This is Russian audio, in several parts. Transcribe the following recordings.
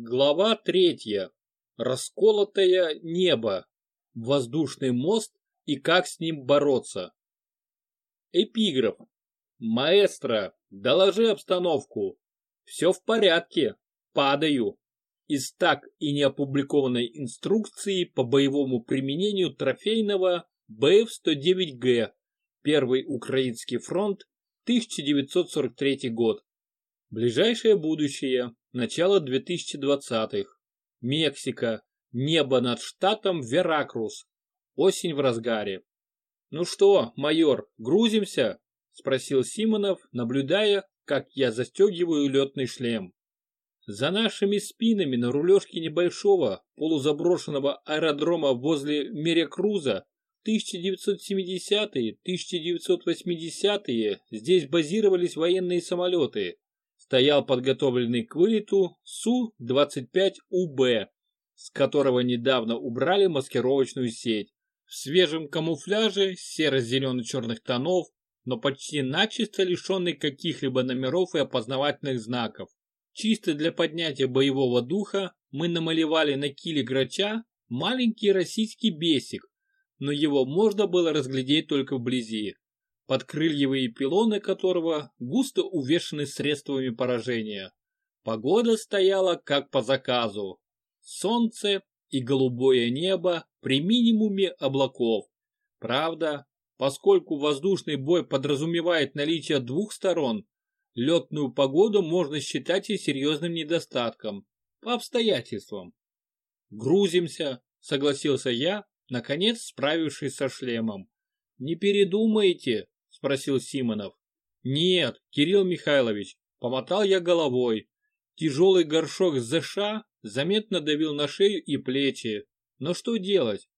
Глава третья. Расколотое небо. Воздушный мост и как с ним бороться. Эпиграф. Маэстро, доложи обстановку. Все в порядке. Падаю. Из так и не опубликованной инструкции по боевому применению трофейного БФ-109Г. Первый Украинский фронт, 1943 год. Ближайшее будущее. Начало 2020-х. Мексика. Небо над штатом Веракрус. Осень в разгаре. «Ну что, майор, грузимся?» – спросил Симонов, наблюдая, как я застегиваю летный шлем. За нашими спинами на рулежке небольшого полузаброшенного аэродрома возле Мерекруза 1970-е, 1980-е здесь базировались военные самолеты стоял подготовленный к вылету Су-25УБ, с которого недавно убрали маскировочную сеть. В свежем камуфляже серо-зелено-черных тонов, но почти начисто лишенный каких-либо номеров и опознавательных знаков. Чисто для поднятия боевого духа мы намалевали на киле грача маленький российский бесик, но его можно было разглядеть только вблизи подкрыльевые пилоны которого густо увешаны средствами поражения. Погода стояла как по заказу. Солнце и голубое небо при минимуме облаков. Правда, поскольку воздушный бой подразумевает наличие двух сторон, летную погоду можно считать и серьезным недостатком, по обстоятельствам. «Грузимся», — согласился я, наконец справившись со шлемом. «Не передумайте, спросил Симонов. Нет, Кирилл Михайлович, помотал я головой. Тяжелый горшок с ЗШ заметно давил на шею и плечи. Но что делать?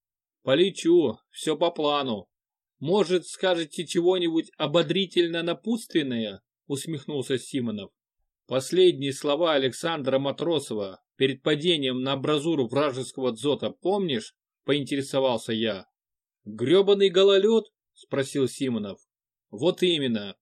Полечу, все по плану. Может, скажете чего-нибудь ободрительно-напутственное? Усмехнулся Симонов. Последние слова Александра Матросова перед падением на абразуру вражеского дзота помнишь? Поинтересовался я. Гребаный гололед? Спросил Симонов. Вот именно.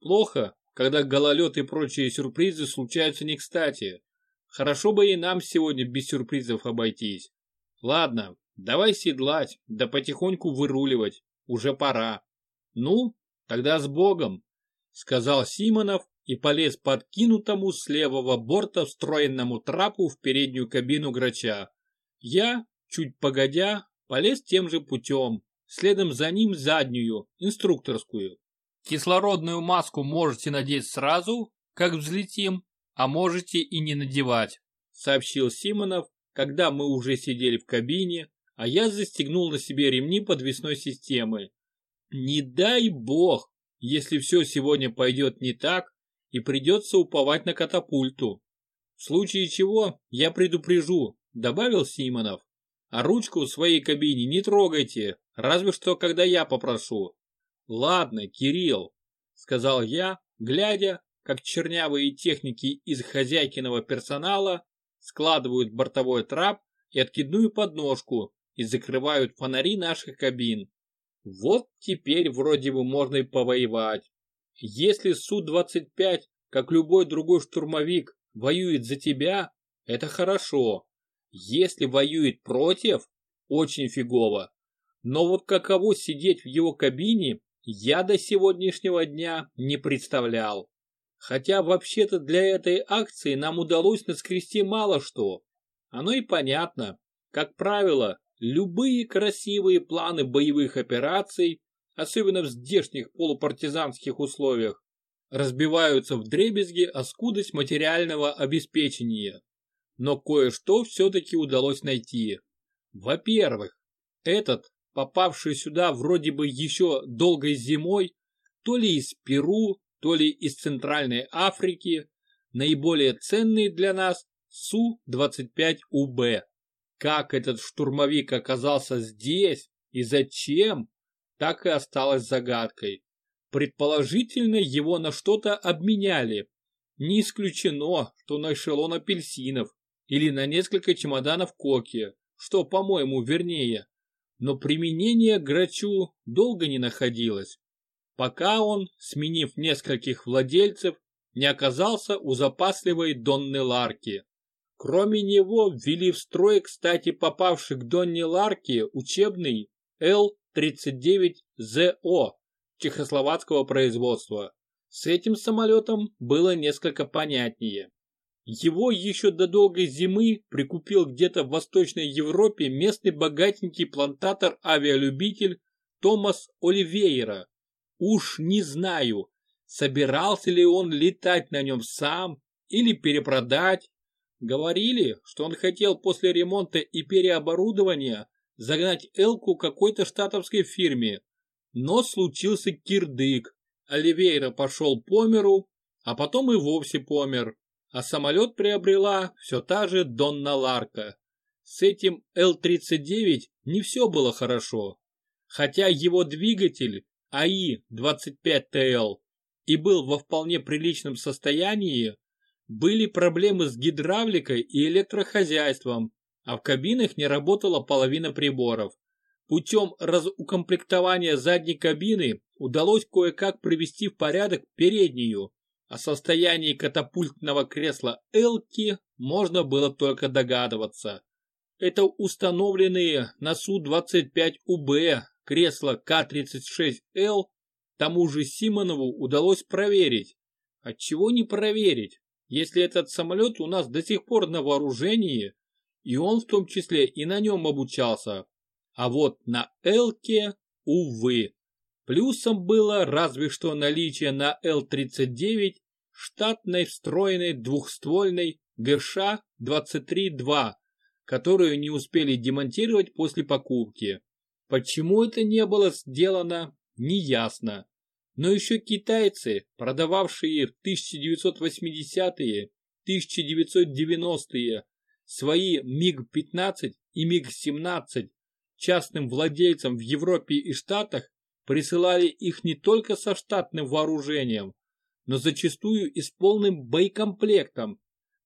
Плохо, когда гололед и прочие сюрпризы случаются не кстати. Хорошо бы и нам сегодня без сюрпризов обойтись. Ладно, давай седлать, да потихоньку выруливать. Уже пора. Ну, тогда с Богом, сказал Симонов и полез подкинутому с левого борта встроенному трапу в переднюю кабину грача. Я, чуть погодя, полез тем же путем, следом за ним заднюю, инструкторскую. Кислородную маску можете надеть сразу, как взлетим, а можете и не надевать, сообщил Симонов, когда мы уже сидели в кабине, а я застегнул на себе ремни подвесной системы. Не дай бог, если все сегодня пойдет не так и придется уповать на катапульту. В случае чего я предупрежу, добавил Симонов. А ручку в своей кабине не трогайте, разве что когда я попрошу. «Ладно, Кирилл», — сказал я, глядя, как чернявые техники из хозяйкиного персонала складывают бортовой трап и откидную подножку и закрывают фонари наших кабин. Вот теперь вроде бы можно и повоевать. Если Су-25, как любой другой штурмовик, воюет за тебя, это хорошо. Если воюет против, очень фигово. Но вот каково сидеть в его кабине я до сегодняшнего дня не представлял. Хотя вообще-то для этой акции нам удалось наскрести мало что. Оно и понятно. Как правило, любые красивые планы боевых операций, особенно в здешних полупартизанских условиях, разбиваются в дребезги о скудость материального обеспечения. Но кое-что все-таки удалось найти. Во-первых, этот попавший сюда вроде бы еще долгой зимой, то ли из Перу, то ли из Центральной Африки, наиболее ценный для нас Су-25УБ. Как этот штурмовик оказался здесь и зачем, так и осталось загадкой. Предположительно, его на что-то обменяли. Не исключено, что на эшелон апельсинов или на несколько чемоданов коки, что, по-моему, вернее но применение грачу долго не находилось, пока он, сменив нескольких владельцев, не оказался у запасливой Донны Ларки. Кроме него ввели в строй, кстати, попавший к Донне Ларке учебный Л-39ЗО чехословацкого производства. С этим самолетом было несколько понятнее. Его еще до долгой зимы прикупил где-то в Восточной Европе местный богатенький плантатор-авиалюбитель Томас Оливейра. Уж не знаю, собирался ли он летать на нем сам или перепродать. Говорили, что он хотел после ремонта и переоборудования загнать Элку какой-то штатовской фирме. Но случился кирдык. Оливейра пошел по миру, а потом и вовсе помер а самолет приобрела все та же Донна Ларка. С этим Л-39 не все было хорошо. Хотя его двигатель АИ-25ТЛ и был во вполне приличном состоянии, были проблемы с гидравликой и электрохозяйством, а в кабинах не работала половина приборов. Путем разукомплектования задней кабины удалось кое-как привести в порядок переднюю, о состоянии катапультного кресла Элки можно было только догадываться. Это установленные на Су-25УБ кресла К-36Л тому же Симонову удалось проверить. Отчего не проверить, если этот самолет у нас до сих пор на вооружении, и он в том числе и на нем обучался. А вот на Элке, увы. Плюсом было разве что наличие на Л-39 штатной встроенной двухствольной ГШ-23-2, которую не успели демонтировать после покупки. Почему это не было сделано, неясно. Но еще китайцы, продававшие в 1980-е, 1990-е свои МиГ-15 и МиГ-17 частным владельцам в Европе и Штатах, присылали их не только со штатным вооружением, но зачастую и с полным боекомплектом.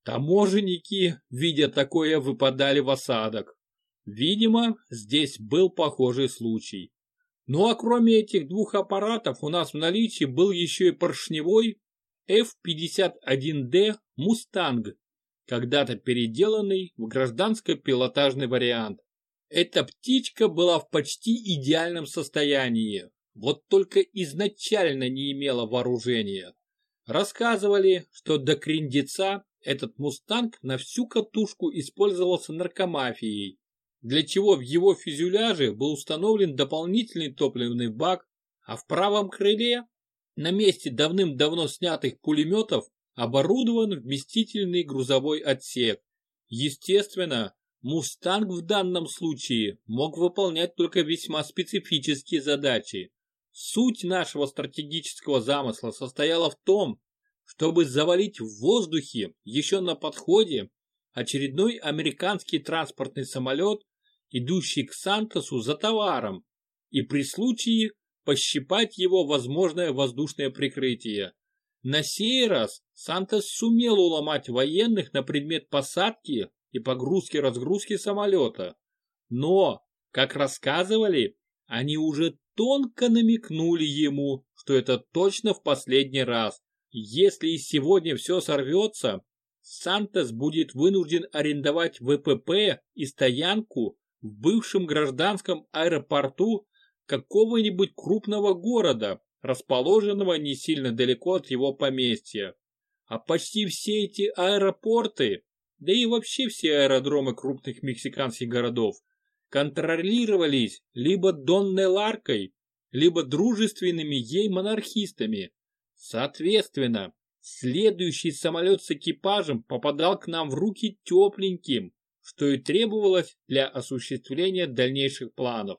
Таможенники, видя такое, выпадали в осадок. Видимо, здесь был похожий случай. Ну а кроме этих двух аппаратов у нас в наличии был еще и поршневой F-51D «Мустанг», когда-то переделанный в гражданско-пилотажный вариант. Эта птичка была в почти идеальном состоянии, вот только изначально не имела вооружения. Рассказывали, что до Криндица этот «Мустанг» на всю катушку использовался наркомафией, для чего в его фюзеляже был установлен дополнительный топливный бак, а в правом крыле, на месте давным-давно снятых пулеметов, оборудован вместительный грузовой отсек. Естественно, «Мустанг» в данном случае мог выполнять только весьма специфические задачи. Суть нашего стратегического замысла состояла в том, чтобы завалить в воздухе еще на подходе очередной американский транспортный самолет, идущий к Сантосу за товаром, и при случае пощипать его возможное воздушное прикрытие. На сей раз Сантос сумел уломать военных на предмет посадки и погрузки-разгрузки самолета. Но, как рассказывали, они уже тонко намекнули ему, что это точно в последний раз. Если и сегодня все сорвется, Сантос будет вынужден арендовать ВПП и стоянку в бывшем гражданском аэропорту какого-нибудь крупного города, расположенного не сильно далеко от его поместья. А почти все эти аэропорты, да и вообще все аэродромы крупных мексиканских городов, контролировались либо Донной Ларкой, либо дружественными ей монархистами. Соответственно, следующий самолет с экипажем попадал к нам в руки тепленьким, что и требовалось для осуществления дальнейших планов.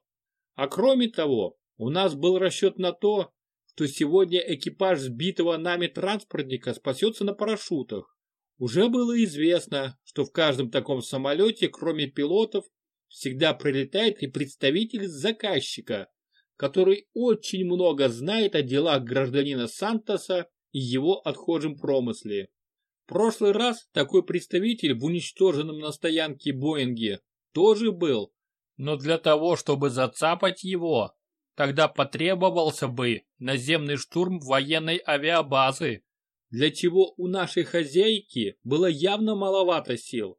А кроме того, у нас был расчет на то, что сегодня экипаж сбитого нами транспортника спасется на парашютах. Уже было известно, что в каждом таком самолете, кроме пилотов, всегда прилетает и представитель заказчика, который очень много знает о делах гражданина Сантоса и его отхожем промысле. В прошлый раз такой представитель в уничтоженном на стоянке Боинге тоже был, но для того, чтобы зацапать его, тогда потребовался бы наземный штурм военной авиабазы, для чего у нашей хозяйки было явно маловато сил.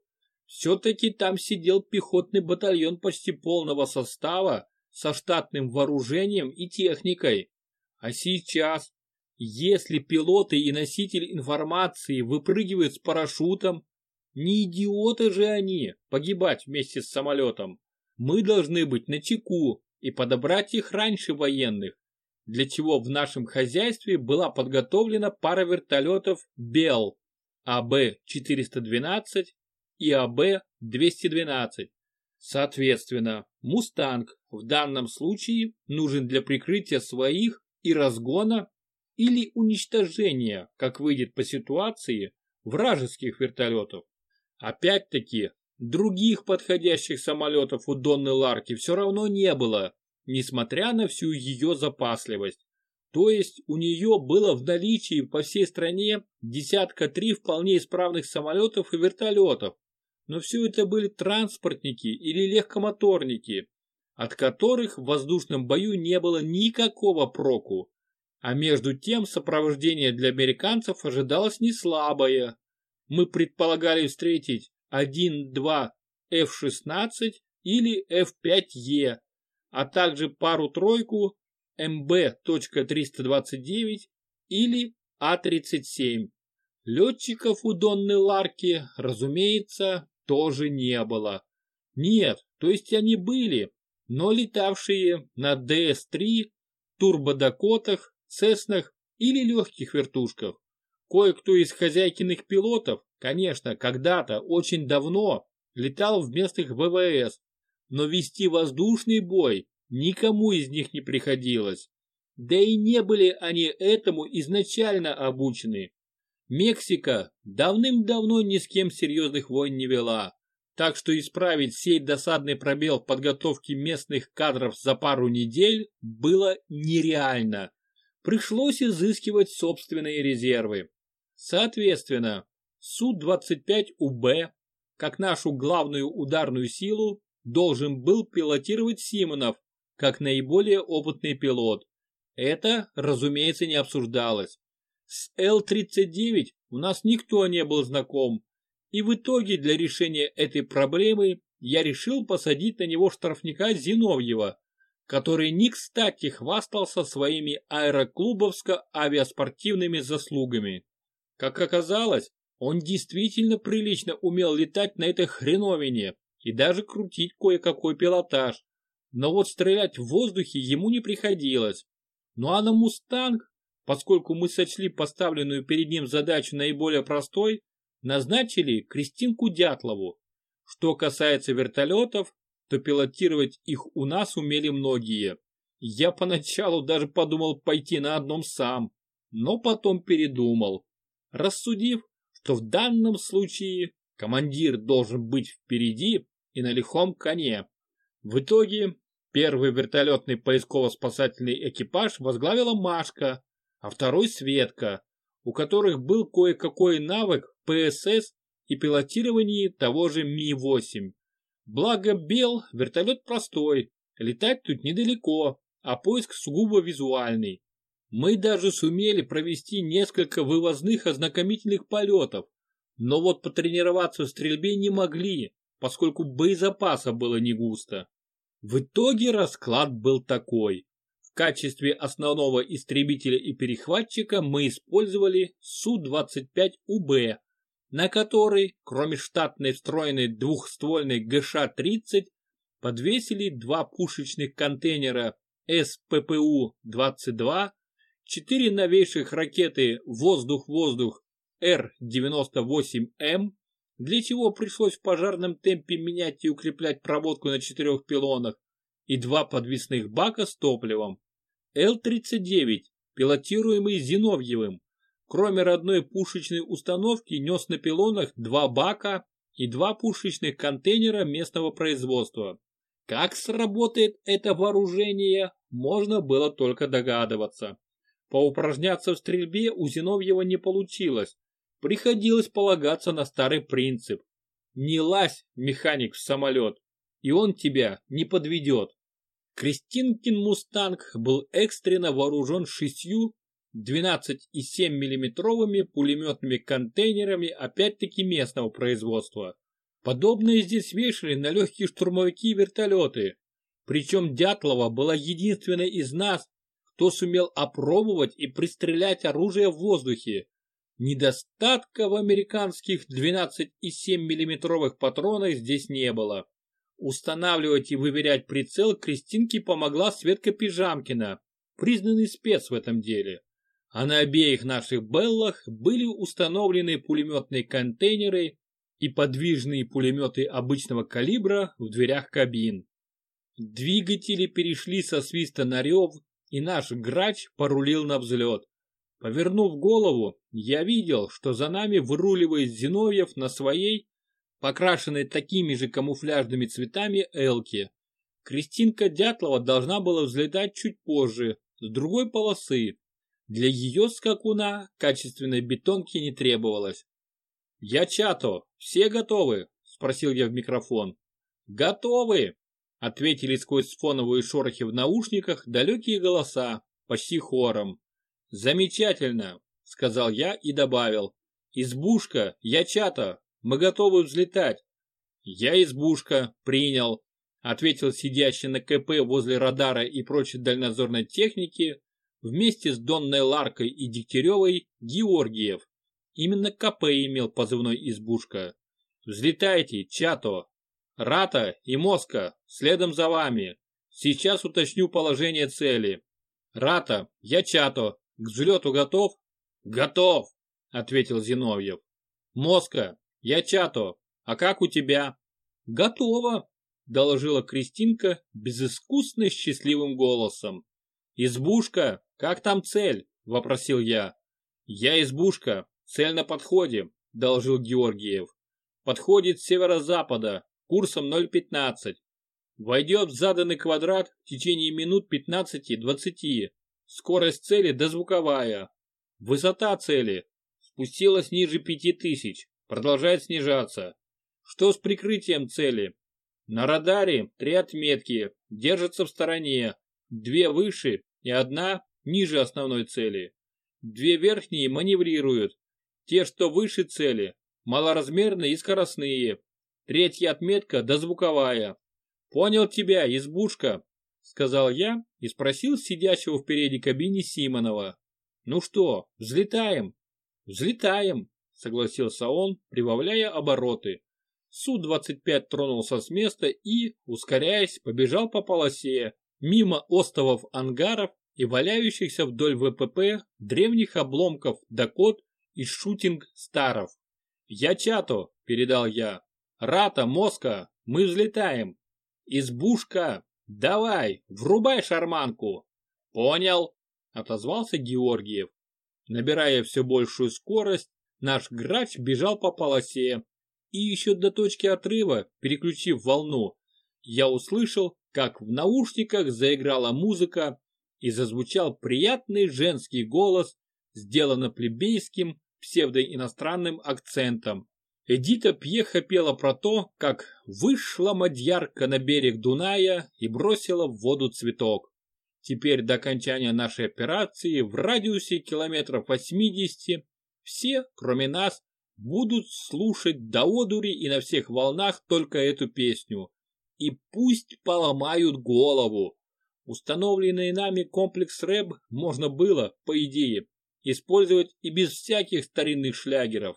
Все-таки там сидел пехотный батальон почти полного состава со штатным вооружением и техникой. А сейчас, если пилоты и носитель информации выпрыгивают с парашютом, не идиоты же они погибать вместе с самолетом. Мы должны быть начеку и подобрать их раньше военных, для чего в нашем хозяйстве была подготовлена пара вертолетов «Бел» АБ-412 и АБ-212. Соответственно, «Мустанг» в данном случае нужен для прикрытия своих и разгона или уничтожения, как выйдет по ситуации, вражеских вертолетов. Опять-таки, других подходящих самолетов у Донны Ларки все равно не было, несмотря на всю ее запасливость. То есть у нее было в наличии по всей стране десятка три вполне исправных самолетов и вертолетов. Но все это были транспортники или легкомоторники, от которых в воздушном бою не было никакого проку. А между тем сопровождение для американцев ожидалось не слабое. Мы предполагали встретить 1-2 F-16 или F-5E, а также пару-тройку МБ.329 или А-37. Летчиков у Донны Ларки, разумеется, тоже не было. Нет, то есть они были, но летавшие на ДС-3, турбодакотах, Цеснах или легких вертушках. Кое-кто из хозяйкиных пилотов, конечно, когда-то, очень давно, летал в местных ВВС, но вести воздушный бой никому из них не приходилось. Да и не были они этому изначально обучены. Мексика давным-давно ни с кем серьезных войн не вела, так что исправить сей досадный пробел в подготовке местных кадров за пару недель было нереально. Пришлось изыскивать собственные резервы. Соответственно, Су-25УБ, как нашу главную ударную силу, должен был пилотировать Симонов, как наиболее опытный пилот. Это, разумеется, не обсуждалось. С Л-39 у нас никто не был знаком, и в итоге для решения этой проблемы я решил посадить на него штрафника Зиновьева, который не кстати хвастался своими аэроклубовско-авиаспортивными заслугами. Как оказалось, он действительно прилично умел летать на этой хреновине и даже крутить кое-какой пилотаж. Но вот стрелять в воздухе ему не приходилось. Ну а на «Мустанг», поскольку мы сочли поставленную перед ним задачу наиболее простой, назначили Кристинку Дятлову. Что касается вертолетов, то пилотировать их у нас умели многие. Я поначалу даже подумал пойти на одном сам, но потом передумал, рассудив, что в данном случае командир должен быть впереди и на лихом коне. В итоге первый вертолетный поисково-спасательный экипаж возглавила Машка, а второй Светка, у которых был кое-какой навык ПСС и пилотировании того же Ми-8. Благо Бел вертолет простой, летать тут недалеко, а поиск сугубо визуальный. Мы даже сумели провести несколько вывозных ознакомительных полетов, но вот потренироваться в стрельбе не могли, поскольку боезапаса было не густо. В итоге расклад был такой. Качестве основного истребителя и перехватчика мы использовали Су-25УБ, на который, кроме штатной встроенной двухствольной ГШ-30, подвесили два пушечных контейнера СППУ-22, четыре новейших ракеты «Воздух-воздух» Р-98М, для чего пришлось в пожарном темпе менять и укреплять проводку на четырех пилонах, и два подвесных бака с топливом. Л-39, пилотируемый Зиновьевым, кроме родной пушечной установки, нес на пилонах два бака и два пушечных контейнера местного производства. Как сработает это вооружение, можно было только догадываться. Поупражняться в стрельбе у Зиновьева не получилось. Приходилось полагаться на старый принцип. Не лазь, механик, в самолет, и он тебя не подведет. Кристинкин «Мустанг» был экстренно вооружен шестью 12,7 миллиметровыми пулеметными контейнерами опять-таки местного производства. Подобные здесь вешали на легкие штурмовики и вертолеты. Причем Дятлова была единственной из нас, кто сумел опробовать и пристрелять оружие в воздухе. Недостатка в американских 12,7 мм патронах здесь не было. Устанавливать и выверять прицел Кристинке помогла Светка Пижамкина, признанный спец в этом деле. А на обеих наших Беллах были установлены пулеметные контейнеры и подвижные пулеметы обычного калибра в дверях кабин. Двигатели перешли со свиста на рев, и наш грач порулил на взлет. Повернув голову, я видел, что за нами выруливает Зиновьев на своей, покрашенной такими же камуфляжными цветами, элке. Кристинка Дятлова должна была взлетать чуть позже, с другой полосы. Для ее скакуна качественной бетонки не требовалось. «Я Чато, все готовы?» – спросил я в микрофон. «Готовы!» – ответили сквозь фоновые шорохи в наушниках далекие голоса, почти хором. «Замечательно!» – сказал я и добавил. «Избушка, я Чато, мы готовы взлетать!» «Я избушка, принял!» – ответил сидящий на КП возле радара и прочей дальнозорной техники вместе с Донной Ларкой и Дегтяревой Георгиев. Именно КП имел позывной «Избушка». «Взлетайте, Чато! Рата и Моска, следом за вами! Сейчас уточню положение цели. Рата, я Чато, к взлету готов?» «Готов!» — ответил Зиновьев. «Моска, я Чато, а как у тебя?» «Готово!» — доложила Кристинка безыскусно счастливым голосом. «Избушка, как там цель?» — вопросил я. «Я избушка, цель на подходе», — доложил Георгиев. «Подходит с северо-запада, курсом 0,15. Войдет в заданный квадрат в течение минут 15-20. Скорость цели дозвуковая. Высота цели спустилась ниже 5000, продолжает снижаться. Что с прикрытием цели? На радаре три отметки, держатся в стороне, две выше и одна ниже основной цели. Две верхние маневрируют. Те, что выше цели, малоразмерные и скоростные. Третья отметка дозвуковая. Понял тебя, избушка, сказал я и спросил сидящего впереди кабине Симонова. Ну что, взлетаем? Взлетаем, согласился он, прибавляя обороты. Су-25 тронулся с места и, ускоряясь, побежал по полосе, мимо остовов ангаров и валяющихся вдоль ВПП древних обломков Дакот и шутинг-старов. «Я Чато», — передал я. «Рата, Моска, мы взлетаем». «Избушка, давай, врубай шарманку». «Понял», — отозвался Георгиев. Набирая все большую скорость, наш грач бежал по полосе, и еще до точки отрыва, переключив волну, я услышал, как в наушниках заиграла музыка и зазвучал приятный женский голос, сделанный плебейским псевдоиностранным акцентом. Эдита Пьеха пела про то, как вышла мадьярка на берег Дуная и бросила в воду цветок. Теперь до окончания нашей операции в радиусе километров 80 все, кроме нас, будут слушать до одури и на всех волнах только эту песню. И пусть поломают голову. Установленный нами комплекс РЭБ можно было, по идее, использовать и без всяких старинных шлягеров.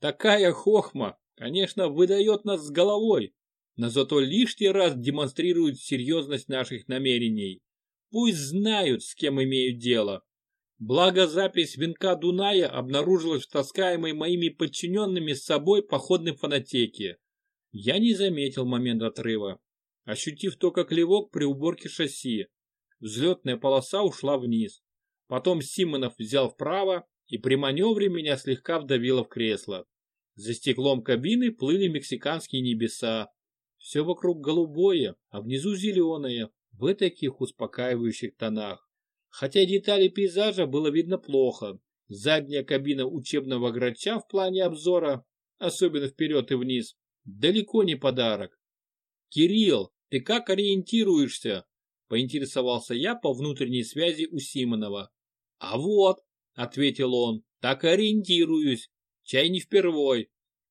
Такая хохма, конечно, выдает нас с головой, но зато лишний раз демонстрирует серьезность наших намерений. Пусть знают, с кем имеют дело. Благо запись венка Дуная обнаружилась в таскаемой моими подчиненными с собой походной фонотеке. Я не заметил момент отрыва, ощутив только клевок при уборке шасси. Взлетная полоса ушла вниз. Потом Симонов взял вправо и при маневре меня слегка вдавило в кресло. За стеклом кабины плыли мексиканские небеса. Все вокруг голубое, а внизу зеленое, в таких успокаивающих тонах. Хотя детали пейзажа было видно плохо. Задняя кабина учебного грача в плане обзора, особенно вперед и вниз, далеко не подарок. «Кирилл, ты как ориентируешься?» – поинтересовался я по внутренней связи у Симонова. «А вот», – ответил он, – «так ориентируюсь. Чай не впервой.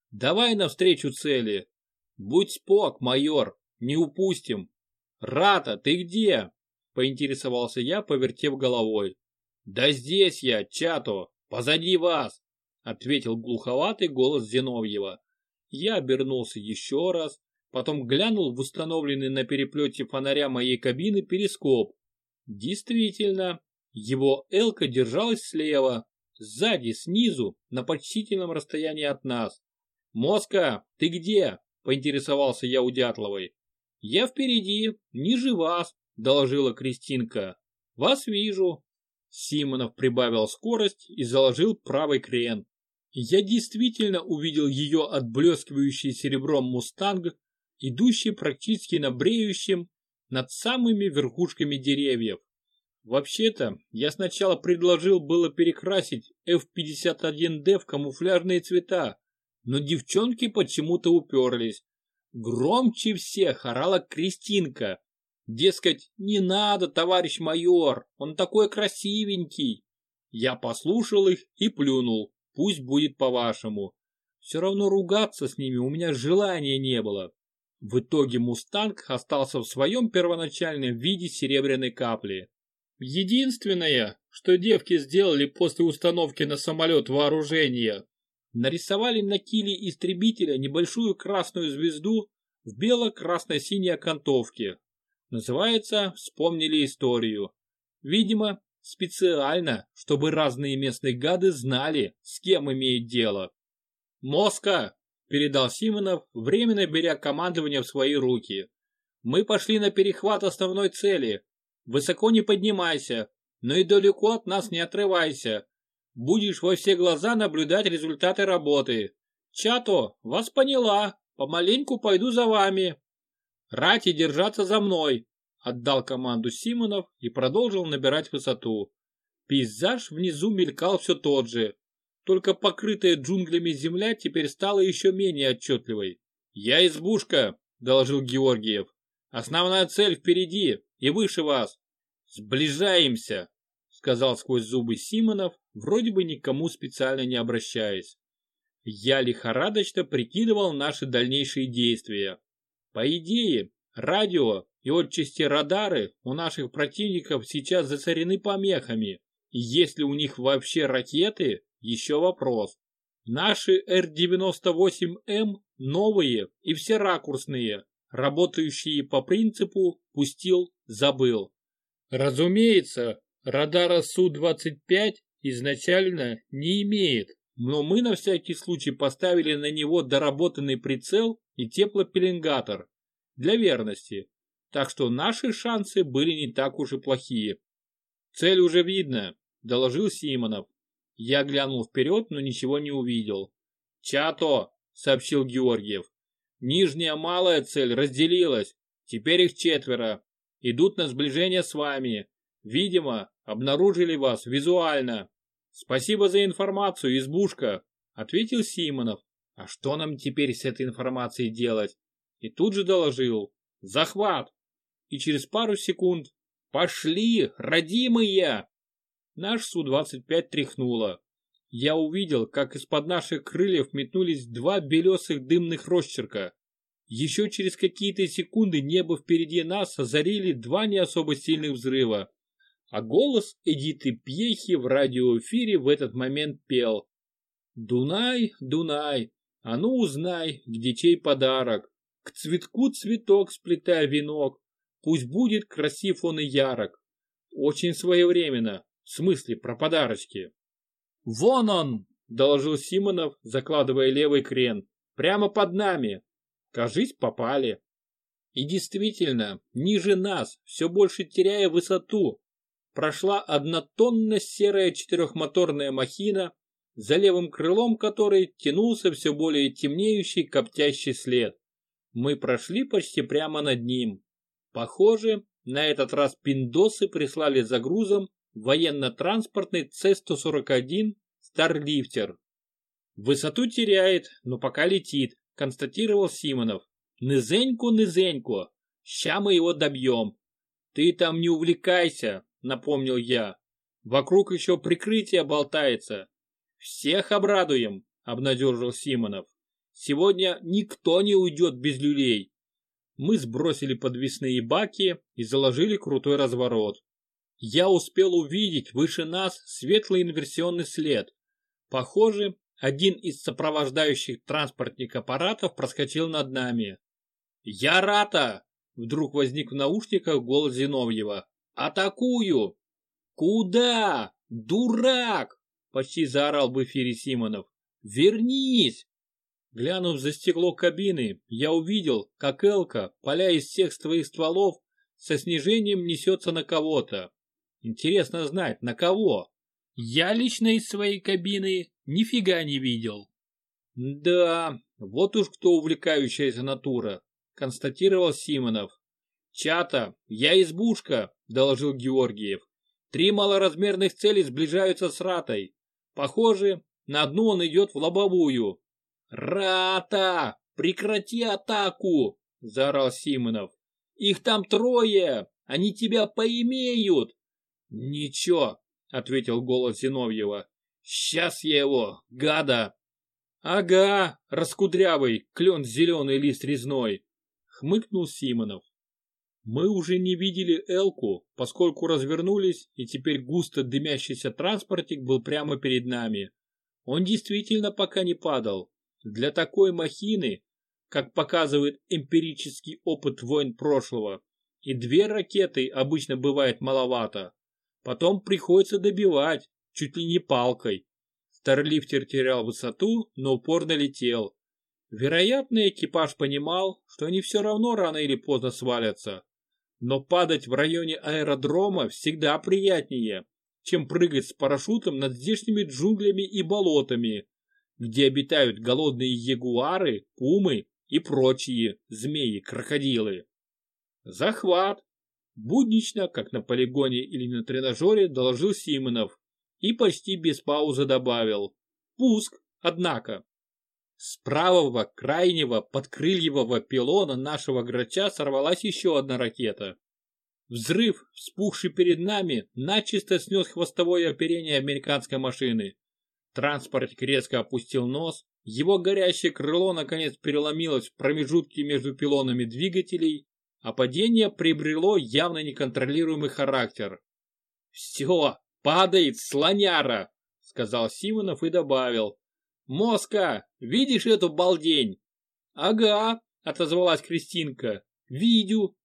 Давай навстречу цели. Будь спок, майор, не упустим. Рата, ты где? Поинтересовался я, повертев головой. Да здесь я, Чато, позади вас, ответил глуховатый голос Зиновьева. Я обернулся еще раз, потом глянул в установленный на переплете фонаря моей кабины перископ. Действительно, его элка держалась слева, сзади, снизу, на почтительном расстоянии от нас. «Моска, ты где?» – поинтересовался я у Дятловой. «Я впереди, ниже вас», – доложила Кристинка. «Вас вижу». Симонов прибавил скорость и заложил правый крен. Я действительно увидел ее отблескивающий серебром мустанг идущий практически на бреющем над самыми верхушками деревьев. Вообще-то, я сначала предложил было перекрасить F-51D в камуфляжные цвета, но девчонки почему-то уперлись. Громче всех орала Кристинка. Дескать, не надо, товарищ майор, он такой красивенький. Я послушал их и плюнул, пусть будет по-вашему. Все равно ругаться с ними у меня желания не было. В итоге «Мустанг» остался в своем первоначальном виде серебряной капли. Единственное, что девки сделали после установки на самолет вооружения, нарисовали на киле истребителя небольшую красную звезду в бело-красно-синей окантовке. Называется «Вспомнили историю». Видимо, специально, чтобы разные местные гады знали, с кем имеют дело. «Моска!» передал Симонов, временно беря командование в свои руки. Мы пошли на перехват основной цели. Высоко не поднимайся, но и далеко от нас не отрывайся. Будешь во все глаза наблюдать результаты работы. Чато, вас поняла, помаленьку пойду за вами. Рати держаться за мной, отдал команду Симонов и продолжил набирать высоту. Пейзаж внизу мелькал все тот же, только покрытая джунглями земля теперь стала еще менее отчетливой. «Я избушка», — доложил Георгиев. «Основная цель впереди и выше вас». «Сближаемся», — сказал сквозь зубы Симонов, вроде бы никому специально не обращаясь. Я лихорадочно прикидывал наши дальнейшие действия. По идее, радио и отчасти радары у наших противников сейчас засорены помехами. И если у них вообще ракеты, еще вопрос. Наши Р-98М новые и все ракурсные, работающие по принципу «пустил, забыл». Разумеется, радара Су-25 изначально не имеет, но мы на всякий случай поставили на него доработанный прицел и теплопеленгатор для верности, так что наши шансы были не так уж и плохие. Цель уже видна, доложил Симонов. Я глянул вперед, но ничего не увидел. «Чато!» — сообщил Георгиев. «Нижняя малая цель разделилась. Теперь их четверо. Идут на сближение с вами. Видимо, обнаружили вас визуально. Спасибо за информацию, избушка», — ответил Симонов. «А что нам теперь с этой информацией делать?» И тут же доложил. «Захват!» И через пару секунд «Пошли, родимые!» Наш Су-25 тряхнуло. Я увидел, как из-под наших крыльев метнулись два белесых дымных росчерка. Еще через какие-то секунды небо впереди нас озарили два не особо сильных взрыва. А голос Эдиты Пьехи в радиоэфире в этот момент пел. «Дунай, Дунай, а ну узнай, где чей подарок. К цветку цветок сплетая венок, пусть будет красив он и ярок. Очень своевременно, в смысле, про подарочки. Вон он, доложил Симонов, закладывая левый крен. Прямо под нами. Кажись, попали. И действительно, ниже нас, все больше теряя высоту, прошла однотонная серая четырехмоторная махина, за левым крылом которой тянулся все более темнеющий коптящий след. Мы прошли почти прямо над ним. Похоже, на этот раз пиндосы прислали за грузом военно-транспортный С-141 «Старлифтер». Высоту теряет, но пока летит, констатировал Симонов. Нызеньку, нызеньку, ща мы его добьем. Ты там не увлекайся, напомнил я. Вокруг еще прикрытие болтается. Всех обрадуем, обнадежил Симонов. Сегодня никто не уйдет без люлей. Мы сбросили подвесные баки и заложили крутой разворот. Я успел увидеть выше нас светлый инверсионный след. Похоже, один из сопровождающих транспортник аппаратов проскочил над нами. «Я Рата!» — вдруг возник в наушниках голос Зиновьева. «Атакую!» «Куда? Дурак!» — почти заорал в эфире Симонов. «Вернись!» Глянув за стекло кабины, я увидел, как Элка, поля из всех своих стволов, со снижением несется на кого-то. Интересно знать, на кого. Я лично из своей кабины нифига не видел. Да, вот уж кто увлекающаяся натура, констатировал Симонов. Чата, я избушка, доложил Георгиев. Три малоразмерных цели сближаются с Ратой. Похоже, на одну он идет в лобовую. «Рата! Прекрати атаку!» – заорал Симонов. «Их там трое! Они тебя поимеют!» «Ничего!» – ответил голос Зиновьева. «Сейчас я его, гада!» «Ага, раскудрявый, клен зеленый лист резной!» – хмыкнул Симонов. Мы уже не видели Элку, поскольку развернулись, и теперь густо дымящийся транспортик был прямо перед нами. Он действительно пока не падал, для такой махины, как показывает эмпирический опыт войн прошлого, и две ракеты обычно бывает маловато. Потом приходится добивать, чуть ли не палкой. Старлифтер терял высоту, но упорно летел. Вероятно, экипаж понимал, что они все равно рано или поздно свалятся. Но падать в районе аэродрома всегда приятнее, чем прыгать с парашютом над здешними джунглями и болотами, где обитают голодные ягуары, пумы и прочие змеи-крокодилы. Захват. Буднично, как на полигоне или на тренажере, доложил Симонов и почти без паузы добавил. Пуск, однако. С правого крайнего подкрыльевого пилона нашего грача сорвалась еще одна ракета. Взрыв, вспухший перед нами, начисто снес хвостовое оперение американской машины. Транспортик резко опустил нос, его горящее крыло наконец переломилось в промежутке между пилонами двигателей, а падение приобрело явно неконтролируемый характер. «Все, падает слоняра!» — сказал Симонов и добавил. «Моска, видишь эту балдень?» «Ага», — отозвалась Кристинка. «Видю.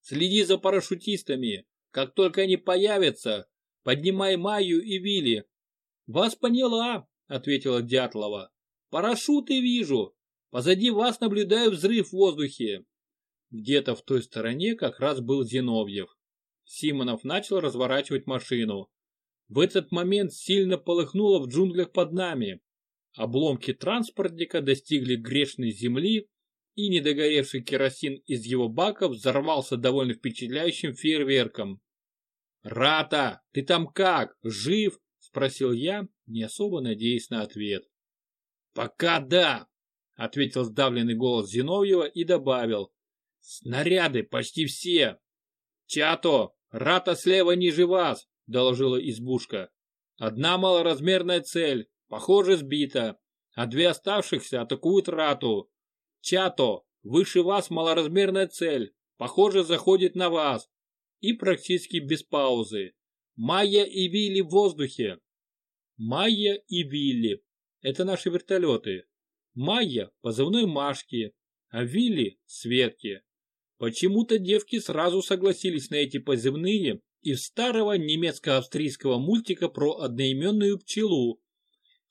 Следи за парашютистами. Как только они появятся, поднимай Майю и Вилли, «Вас поняла», — ответила Дятлова. «Парашюты вижу. Позади вас наблюдаю взрыв в воздухе». Где-то в той стороне как раз был Зиновьев. Симонов начал разворачивать машину. В этот момент сильно полыхнуло в джунглях под нами. Обломки транспортника достигли грешной земли, и недогоревший керосин из его бака взорвался довольно впечатляющим фейерверком. «Рата, ты там как? Жив?» Спросил я, не особо надеясь на ответ. «Пока да!» — ответил сдавленный голос Зиновьева и добавил. «Снаряды почти все!» «Чато, рата слева ниже вас!» — доложила избушка. «Одна малоразмерная цель, похоже, сбита, а две оставшихся атакуют рату. Чато, выше вас малоразмерная цель, похоже, заходит на вас». И практически без паузы. Майя и Вилли в воздухе. Майя и Вилли. Это наши вертолеты. Майя – позывной Машки, а Вилли – Светки. Почему-то девки сразу согласились на эти позывные из старого немецко-австрийского мультика про одноименную пчелу,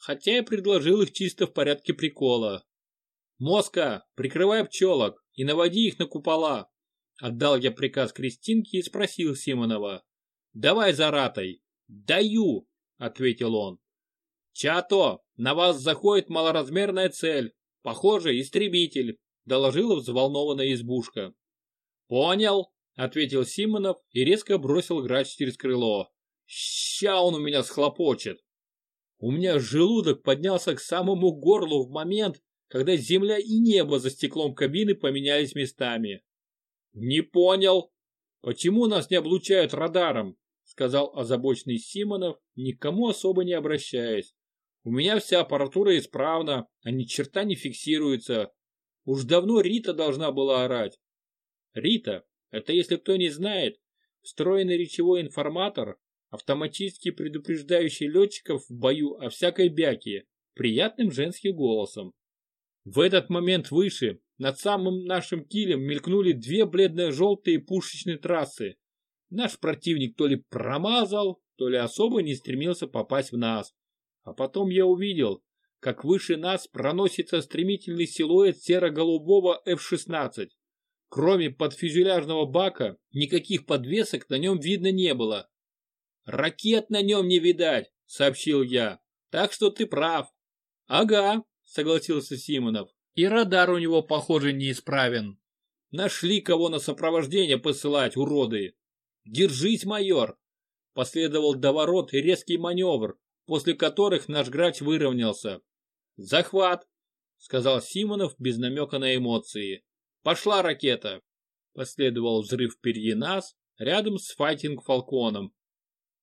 хотя я предложил их чисто в порядке прикола. «Моска, прикрывай пчелок и наводи их на купола», отдал я приказ Кристинке и спросил Симонова. Давай за ратой. Даю, ответил он. Чато, на вас заходит малоразмерная цель. Похоже, истребитель, доложила взволнованная избушка. Понял, ответил Симонов и резко бросил грач через крыло. Ща он у меня схлопочет. У меня желудок поднялся к самому горлу в момент, когда земля и небо за стеклом кабины поменялись местами. Не понял, почему нас не облучают радаром? сказал озабоченный Симонов, никому особо не обращаясь. У меня вся аппаратура исправна, а ни черта не фиксируется. Уж давно Рита должна была орать. Рита, это если кто не знает, встроенный речевой информатор, автоматически предупреждающий летчиков в бою о всякой бяке, приятным женским голосом. В этот момент выше, над самым нашим килем, мелькнули две бледно-желтые пушечные трассы. Наш противник то ли промазал, то ли особо не стремился попасть в нас. А потом я увидел, как выше нас проносится стремительный силуэт серо-голубого F-16. Кроме подфюзеляжного бака, никаких подвесок на нем видно не было. «Ракет на нем не видать», — сообщил я. «Так что ты прав». «Ага», — согласился Симонов. «И радар у него, похоже, неисправен. Нашли кого на сопровождение посылать, уроды». «Держись, майор!» Последовал доворот и резкий маневр, после которых наш грач выровнялся. «Захват!» — сказал Симонов без намека на эмоции. «Пошла ракета!» Последовал взрыв впереди нас, рядом с файтинг Фалконом.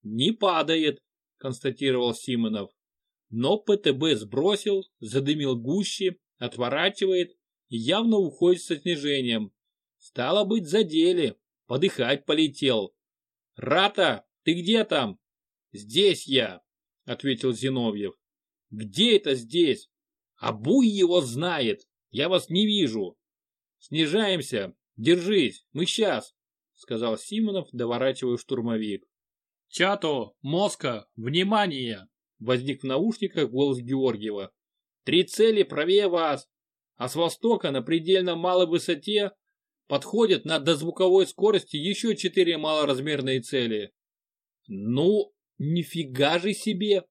«Не падает!» — констатировал Симонов. Но ПТБ сбросил, задымил гуще, отворачивает и явно уходит со снижением. Стало быть, задели, подыхать полетел. «Рата, ты где там?» «Здесь я», — ответил Зиновьев. «Где это здесь?» «А буй его знает, я вас не вижу». «Снижаемся, держись, мы сейчас», — сказал Симонов, доворачивая штурмовик. «Чато, Моска, внимание!» — возник в наушниках голос Георгиева. «Три цели правее вас, а с востока на предельно малой высоте подходят на дозвуковой скорости еще четыре малоразмерные цели. Ну, нифига же себе!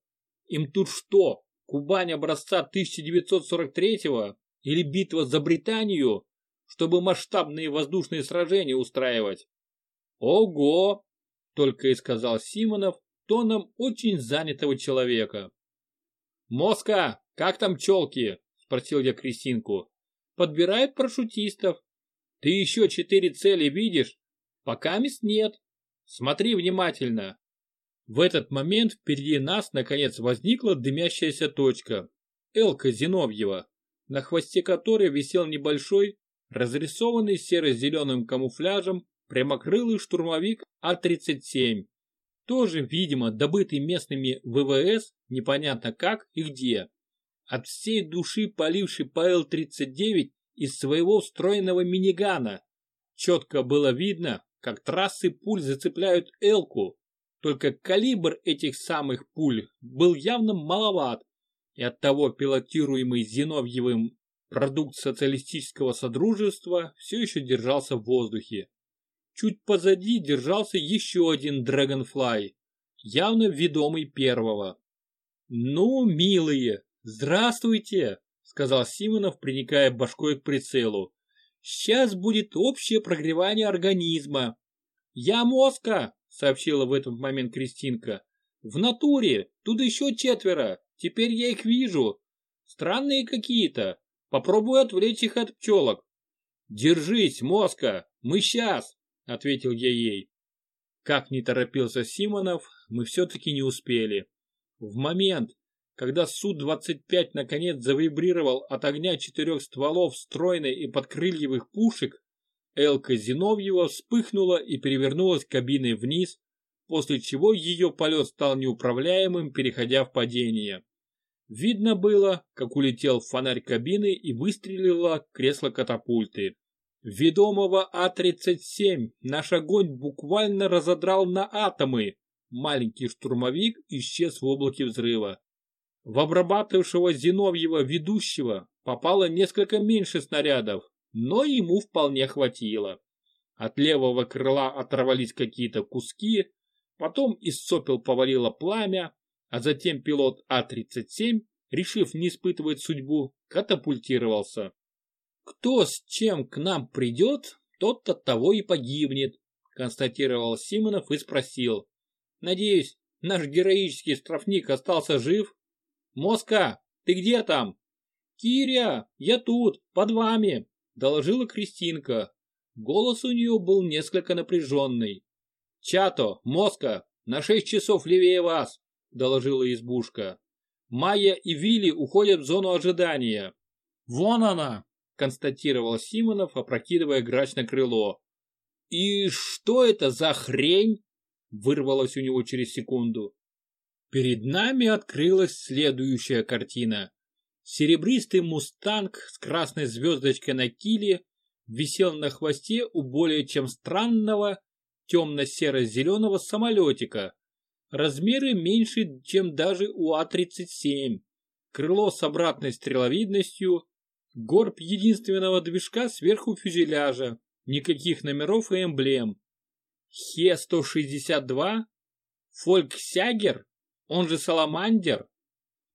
Им тут что, Кубань образца 1943-го или битва за Британию, чтобы масштабные воздушные сражения устраивать? Ого! Только и сказал Симонов тоном очень занятого человека. «Моска, как там челки?» – спросил я Кристинку. «Подбирают парашютистов. Ты еще четыре цели видишь? Пока мест нет. Смотри внимательно. В этот момент впереди нас наконец возникла дымящаяся точка. Элка Зиновьева, на хвосте которой висел небольшой, разрисованный серо-зеленым камуфляжем, прямокрылый штурмовик А-37. Тоже, видимо, добытый местными ВВС, непонятно как и где. От всей души поливший по Л-39 из своего встроенного минигана. Четко было видно, как трассы пуль зацепляют Элку, только калибр этих самых пуль был явно маловат, и оттого пилотируемый Зиновьевым продукт социалистического содружества все еще держался в воздухе. Чуть позади держался еще один Dragonfly, явно ведомый первого. «Ну, милые, здравствуйте!» сказал Симонов, приникая башкой к прицелу. Сейчас будет общее прогревание организма. Я мозга, сообщила в этот момент Кристинка. В натуре, тут еще четверо, теперь я их вижу. Странные какие-то. Попробую отвлечь их от пчелок. Держись, мозга, мы сейчас, ответил я ей. Как не торопился Симонов, мы все-таки не успели. В момент, когда Су-25 наконец завибрировал от огня четырех стволов стройной и подкрыльевых пушек, Элка Зиновьева вспыхнула и перевернулась кабиной вниз, после чего ее полет стал неуправляемым, переходя в падение. Видно было, как улетел фонарь кабины и выстрелило кресло катапульты. Ведомого А-37 наш огонь буквально разодрал на атомы. Маленький штурмовик исчез в облаке взрыва. В обрабатывавшего Зиновьева ведущего попало несколько меньше снарядов, но ему вполне хватило. От левого крыла оторвались какие-то куски, потом из сопел повалило пламя, а затем пилот А-37, решив не испытывать судьбу, катапультировался. Кто с чем к нам придет, тот от того и погибнет, констатировал Симонов и спросил. Надеюсь, наш героический штрафник остался жив? «Моска, ты где там?» «Киря, я тут, под вами», — доложила Кристинка. Голос у нее был несколько напряженный. «Чато, Моска, на шесть часов левее вас», — доложила избушка. Майя и Вилли уходят в зону ожидания. Вон она, констатировал Симонов, опрокидывая грач на крыло. И что это за хрень? Вырвалось у него через секунду. Перед нами открылась следующая картина. Серебристый мустанг с красной звездочкой на киле висел на хвосте у более чем странного темно-серо-зеленого самолетика. Размеры меньше, чем даже у А-37. Крыло с обратной стреловидностью, горб единственного движка сверху фюзеляжа, никаких номеров и эмблем. Хе-162, Фольксягер, он же Саламандер,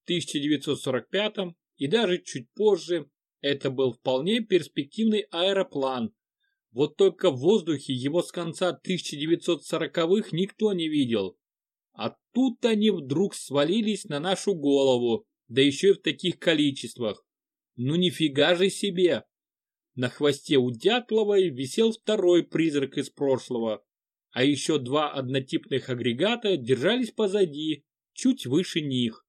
в 1945 и даже чуть позже это был вполне перспективный аэроплан. Вот только в воздухе его с конца 1940-х никто не видел. А тут они вдруг свалились на нашу голову, да еще и в таких количествах. Ну нифига же себе! На хвосте у Дятловой висел второй призрак из прошлого, а еще два однотипных агрегата держались позади, чуть выше них.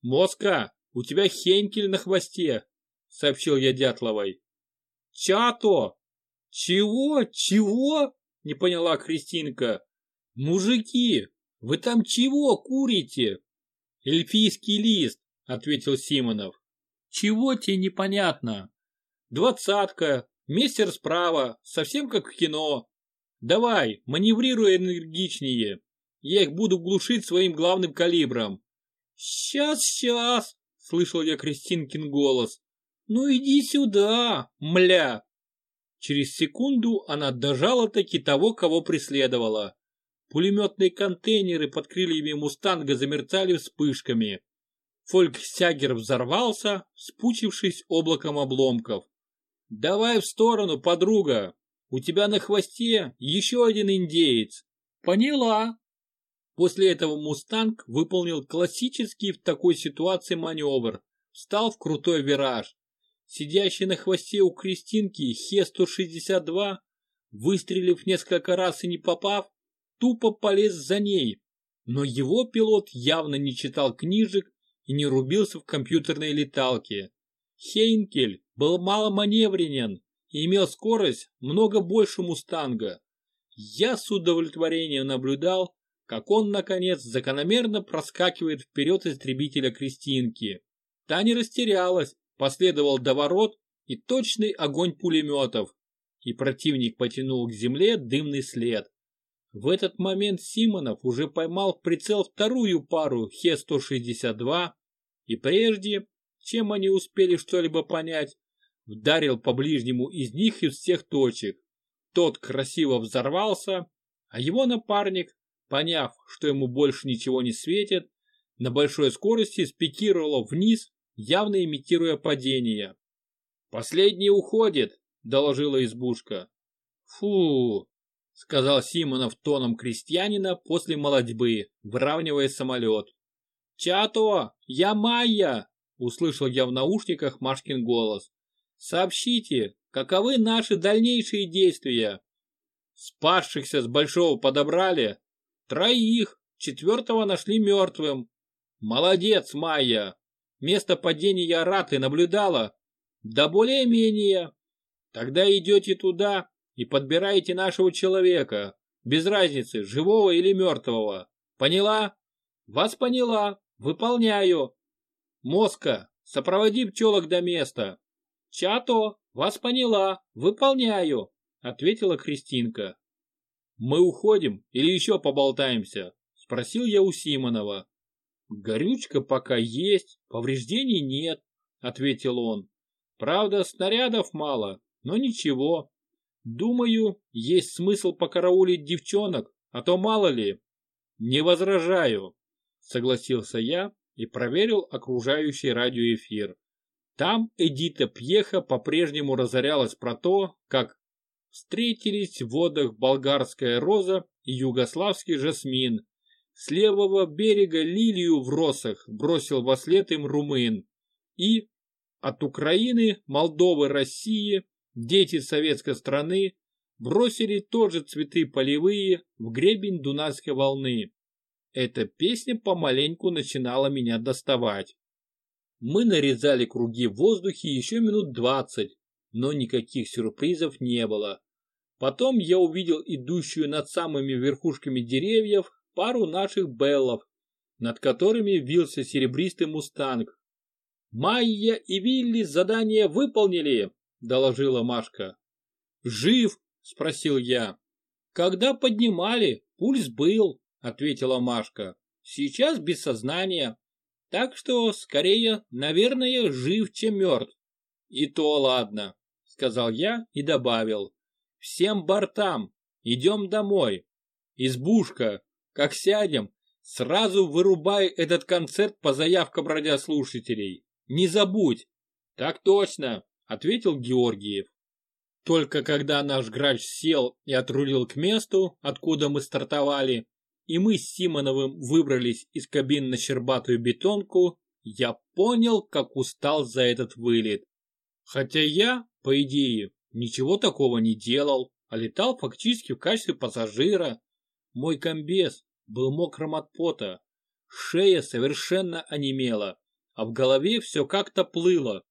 «Моска, у тебя хенкель на хвосте», — сообщил я Дятловой. «Чато! Чего? Чего?» — не поняла Кристинка. «Мужики, вы там чего курите?» «Эльфийский лист», — ответил Симонов. «Чего тебе непонятно?» «Двадцатка, мистер справа, совсем как в кино. Давай, маневрируй энергичнее. Я их буду глушить своим главным калибром». «Сейчас, сейчас!» — слышал я Кристинкин голос. «Ну иди сюда, мля!» Через секунду она дожала таки того, кого преследовала. Пулеметные контейнеры под крыльями «Мустанга» замерцали вспышками. Фольксягер взорвался, спучившись облаком обломков. «Давай в сторону, подруга! У тебя на хвосте еще один индеец!» «Поняла!» После этого «Мустанг» выполнил классический в такой ситуации маневр, встал в крутой вираж. Сидящий на хвосте у Кристинки Хе-162, выстрелив несколько раз и не попав, тупо полез за ней. Но его пилот явно не читал книжек и не рубился в компьютерной леталке. Хейнкель был маломаневренен и имел скорость много больше Мустанга. Я с удовлетворением наблюдал, как он, наконец, закономерно проскакивает вперед истребителя Кристинки. Та не растерялась, последовал доворот и точный огонь пулеметов, и противник потянул к земле дымный след. В этот момент Симонов уже поймал в прицел вторую пару Хе-162 и прежде, чем они успели что-либо понять, вдарил по ближнему из них из всех точек. Тот красиво взорвался, а его напарник, поняв, что ему больше ничего не светит, на большой скорости спикировал вниз, явно имитируя падение. «Последний уходит», — доложила избушка. «Фу, — сказал Симонов тоном крестьянина после молодьбы, выравнивая самолет. «Чато! Я Майя!» — услышал я в наушниках Машкин голос. «Сообщите, каковы наши дальнейшие действия?» «Спасшихся с Большого подобрали. Троих, четвертого нашли мертвым. Молодец, Майя! Место падения Раты наблюдала?» «Да более-менее. Тогда идете туда, и подбираете нашего человека, без разницы, живого или мертвого. Поняла? Вас поняла. Выполняю. Моска, сопроводи пчелок до места. Чато, вас поняла. Выполняю, ответила Кристинка. Мы уходим или еще поболтаемся? Спросил я у Симонова. Горючка пока есть, повреждений нет, ответил он. Правда, снарядов мало, но ничего, Думаю, есть смысл покараулить девчонок, а то мало ли. Не возражаю, согласился я и проверил окружающий радиоэфир. Там Эдита Пьеха по-прежнему разорялась про то, как встретились в водах болгарская роза и югославский жасмин. С левого берега лилию в росах бросил во след им румын. И от Украины, Молдовы, России дети советской страны бросили тоже цветы полевые в гребень Дунайской волны. Эта песня помаленьку начинала меня доставать. Мы нарезали круги в воздухе еще минут двадцать, но никаких сюрпризов не было. Потом я увидел идущую над самыми верхушками деревьев пару наших беллов, над которыми вился серебристый мустанг. «Майя и Вилли задание выполнили», — доложила Машка. «Жив?» — спросил я. «Когда поднимали, пульс был», — ответила Машка. «Сейчас без сознания. Так что, скорее, наверное, жив, чем мертв». «И то ладно», — сказал я и добавил. «Всем бортам, идем домой. Избушка, как сядем, сразу вырубай этот концерт по заявкам радиослушателей. Не забудь!» «Так точно!» — ответил Георгиев. Только когда наш грач сел и отрулил к месту, откуда мы стартовали, и мы с Симоновым выбрались из кабин на щербатую бетонку, я понял, как устал за этот вылет. Хотя я, по идее, ничего такого не делал, а летал фактически в качестве пассажира. Мой комбез был мокрым от пота, шея совершенно онемела, а в голове все как-то плыло.